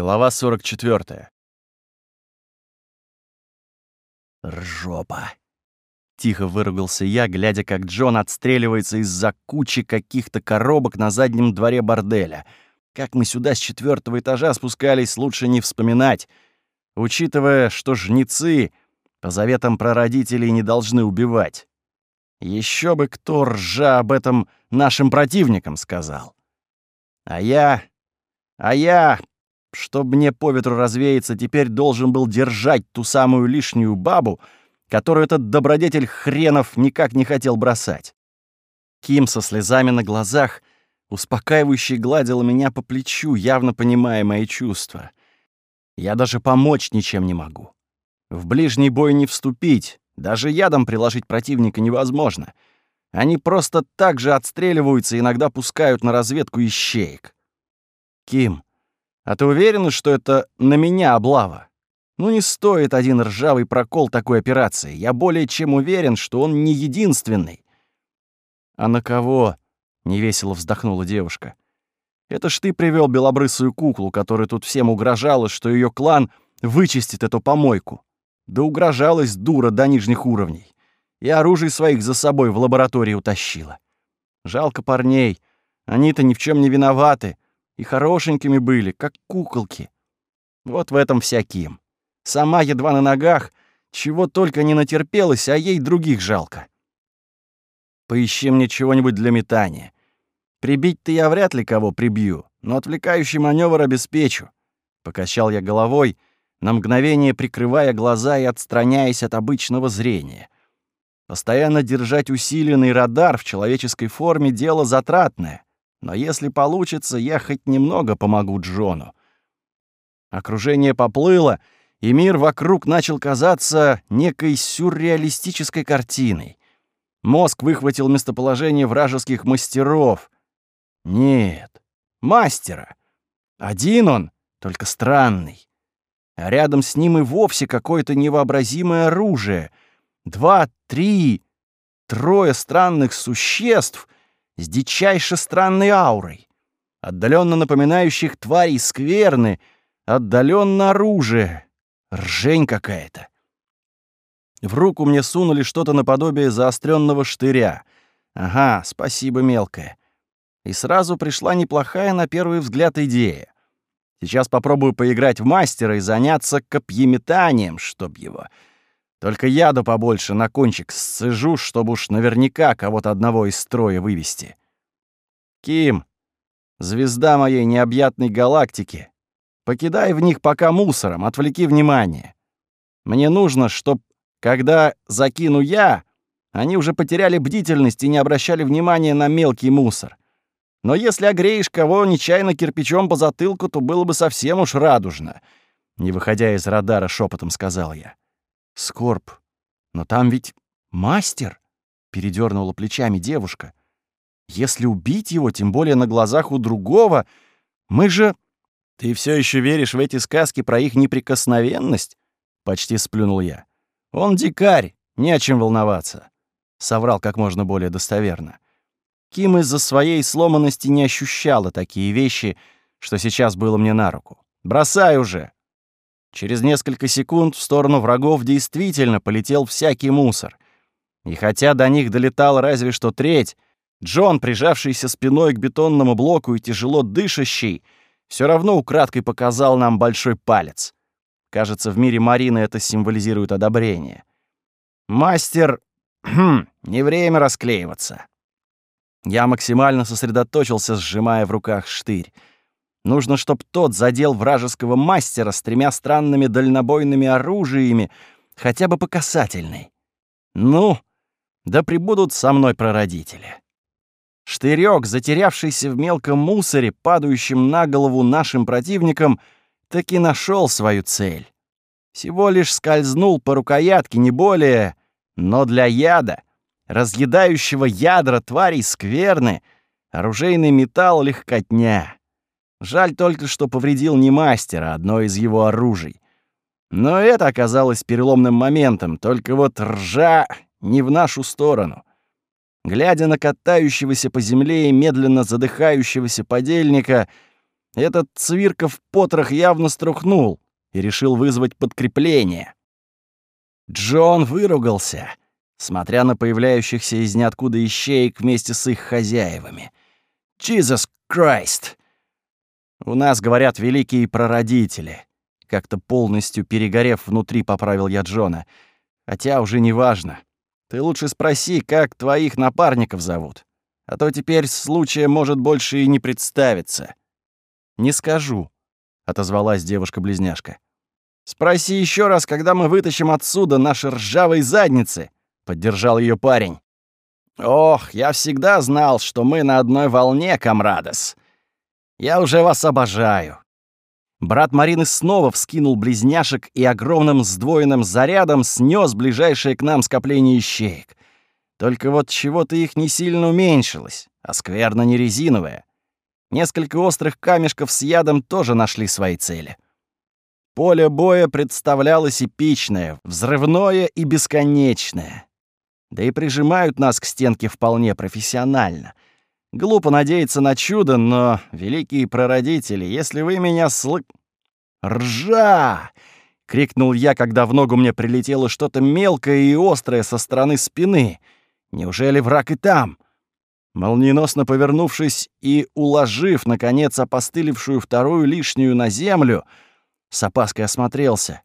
Глава 44. «Ржопа!» — тихо выругался я, глядя, как Джон отстреливается из-за кучи каких-то коробок на заднем дворе борделя. Как мы сюда с четвертого этажа спускались, лучше не вспоминать, учитывая, что жнецы по заветам прародителей не должны убивать. Еще бы кто ржа об этом нашим противникам сказал. А я... А я чтобы мне по ветру развеяться, теперь должен был держать ту самую лишнюю бабу, которую этот добродетель хренов никак не хотел бросать. Ким со слезами на глазах успокаивающе гладила меня по плечу, явно понимая мои чувства. Я даже помочь ничем не могу. В ближний бой не вступить, даже ядом приложить противника невозможно. Они просто так же отстреливаются иногда пускают на разведку ищеек. Ким, а ты уверена, что это на меня облава? Ну не стоит один ржавый прокол такой операции. Я более чем уверен, что он не единственный. А на кого? Невесело вздохнула девушка. Это ж ты привел белобрысую куклу, которая тут всем угрожала, что ее клан вычистит эту помойку. Да угрожалась дура до нижних уровней. И оружие своих за собой в лаборатории утащила. Жалко парней. Они-то ни в чем не виноваты и хорошенькими были, как куколки. Вот в этом всяким. Сама едва на ногах, чего только не натерпелась, а ей других жалко. Поищи мне чего-нибудь для метания. Прибить-то я вряд ли кого прибью, но отвлекающий маневр обеспечу. Покачал я головой, на мгновение прикрывая глаза и отстраняясь от обычного зрения. Постоянно держать усиленный радар в человеческой форме — дело затратное. Но если получится, я хоть немного помогу Джону. Окружение поплыло, и мир вокруг начал казаться некой сюрреалистической картиной. Мозг выхватил местоположение вражеских мастеров. Нет, мастера. Один он, только странный. А рядом с ним и вовсе какое-то невообразимое оружие. Два, три, трое странных существ — с дичайше странной аурой, отдаленно напоминающих тварей скверны, отдаленно оружие, ржень какая-то. В руку мне сунули что-то наподобие заостренного штыря. Ага, спасибо, мелкая. И сразу пришла неплохая на первый взгляд идея. Сейчас попробую поиграть в мастера и заняться копьеметанием, чтоб его. Только яду побольше на кончик сцежу, чтобы уж наверняка кого-то одного из строя вывести. Ким, звезда моей необъятной галактики, покидай в них пока мусором, отвлеки внимание. Мне нужно, чтоб, когда закину я, они уже потеряли бдительность и не обращали внимания на мелкий мусор. Но если огреешь кого нечаянно кирпичом по затылку, то было бы совсем уж радужно. Не выходя из радара, шепотом сказал я. Скорб. Но там ведь мастер, передернула плечами девушка. Если убить его, тем более на глазах у другого, мы же... Ты все еще веришь в эти сказки про их неприкосновенность? Почти сплюнул я. Он дикарь, не о чем волноваться. Соврал как можно более достоверно. Ким из-за своей сломанности не ощущала такие вещи, что сейчас было мне на руку. «Бросай уже!» Через несколько секунд в сторону врагов действительно полетел всякий мусор. И хотя до них долетал разве что треть, Джон, прижавшийся спиной к бетонному блоку и тяжело дышащий, все равно украдкой показал нам большой палец. Кажется, в мире Марины это символизирует одобрение. «Мастер, хм, не время расклеиваться». Я максимально сосредоточился, сжимая в руках штырь. Нужно, чтобы тот задел вражеского мастера с тремя странными дальнобойными оружиями, хотя бы по касательной. Ну, да прибудут со мной прародители. Штырёк, затерявшийся в мелком мусоре, падающем на голову нашим противникам, таки нашел свою цель. Всего лишь скользнул по рукоятке, не более, но для яда, разъедающего ядра тварей скверны, оружейный металл легкотня. Жаль только, что повредил не мастера, одно из его оружий. Но это оказалось переломным моментом, только вот ржа не в нашу сторону. Глядя на катающегося по земле и медленно задыхающегося подельника, Этот Цвирков потрох явно струхнул и решил вызвать подкрепление. Джон выругался, смотря на появляющихся из ниоткуда ищеек вместе с их хозяевами. «Jesus Christ!» У нас, говорят, великие прародители. Как-то полностью перегорев внутри, поправил я Джона. Хотя уже не важно. Ты лучше спроси, как твоих напарников зовут. А то теперь случая может больше и не представиться. Не скажу, отозвалась девушка-близняшка. Спроси еще раз, когда мы вытащим отсюда наши ржавые задницы, поддержал ее парень. Ох, я всегда знал, что мы на одной волне, камрадос. Я уже вас обожаю. Брат Марины снова вскинул близняшек и огромным сдвоенным зарядом снес ближайшее к нам скопление ищеек. Только вот чего-то их не сильно уменьшилось, а скверно не резиновое. Несколько острых камешков с ядом тоже нашли свои цели. Поле боя представлялось эпичное, взрывное и бесконечное. Да и прижимают нас к стенке вполне профессионально. Глупо надеяться на чудо, но, великие прародители, если вы меня сл... «Ржа!» — крикнул я, когда в ногу мне прилетело что-то мелкое и острое со стороны спины. «Неужели враг и там?» Молниеносно повернувшись и уложив, наконец, опостылевшую вторую лишнюю на землю, с опаской осмотрелся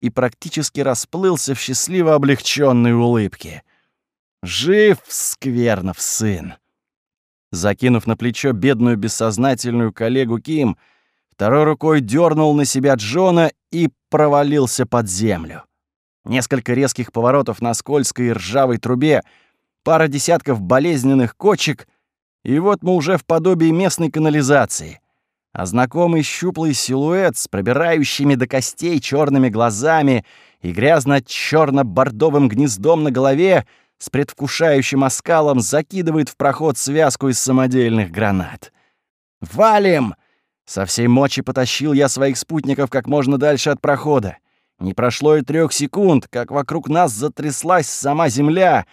и практически расплылся в счастливо облегченной улыбке. Жив Сквернов сын. Закинув на плечо бедную бессознательную коллегу Ким, второй рукой дернул на себя Джона и провалился под землю. Несколько резких поворотов на скользкой и ржавой трубе, пара десятков болезненных кочек, и вот мы уже в подобии местной канализации. А знакомый щуплый силуэт с пробирающими до костей черными глазами и грязно черно бордовым гнездом на голове — с предвкушающим оскалом закидывает в проход связку из самодельных гранат. «Валим!» Со всей мочи потащил я своих спутников как можно дальше от прохода. Не прошло и трех секунд, как вокруг нас затряслась сама земля,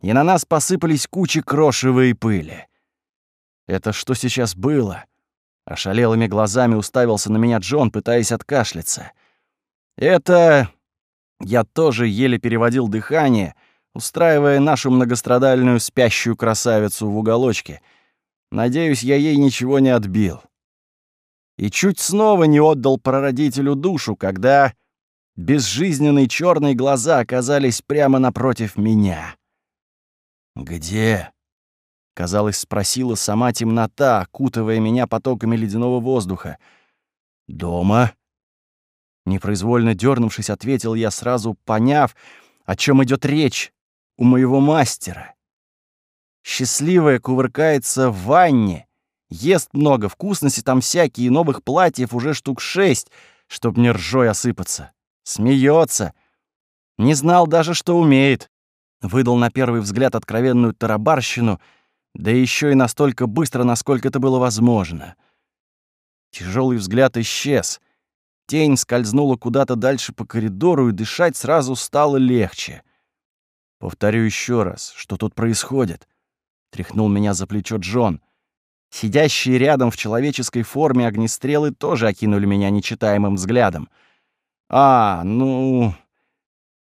и на нас посыпались кучи крошевой и пыли. Это что сейчас было? Ошалелыми глазами уставился на меня Джон, пытаясь откашляться. Это... Я тоже еле переводил дыхание — устраивая нашу многострадальную спящую красавицу в уголочке. Надеюсь, я ей ничего не отбил. И чуть снова не отдал прародителю душу, когда безжизненные черные глаза оказались прямо напротив меня. «Где?» — казалось, спросила сама темнота, окутывая меня потоками ледяного воздуха. «Дома?» Непроизвольно дернувшись, ответил я, сразу поняв, о чем идет речь у моего мастера. Счастливая кувыркается в ванне, ест много, вкусности там всякие, новых платьев уже штук шесть, чтоб не ржой осыпаться. Смеется. Не знал даже, что умеет. Выдал на первый взгляд откровенную тарабарщину, да еще и настолько быстро, насколько это было возможно. Тяжелый взгляд исчез. Тень скользнула куда-то дальше по коридору, и дышать сразу стало легче. Повторю еще раз, что тут происходит. Тряхнул меня за плечо Джон. Сидящие рядом в человеческой форме огнестрелы тоже окинули меня нечитаемым взглядом. А, ну...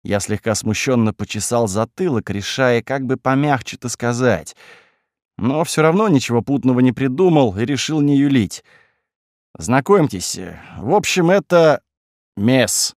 Я слегка смущенно почесал затылок, решая, как бы помягче-то сказать. Но все равно ничего путного не придумал и решил не юлить. Знакомьтесь, в общем, это Месс.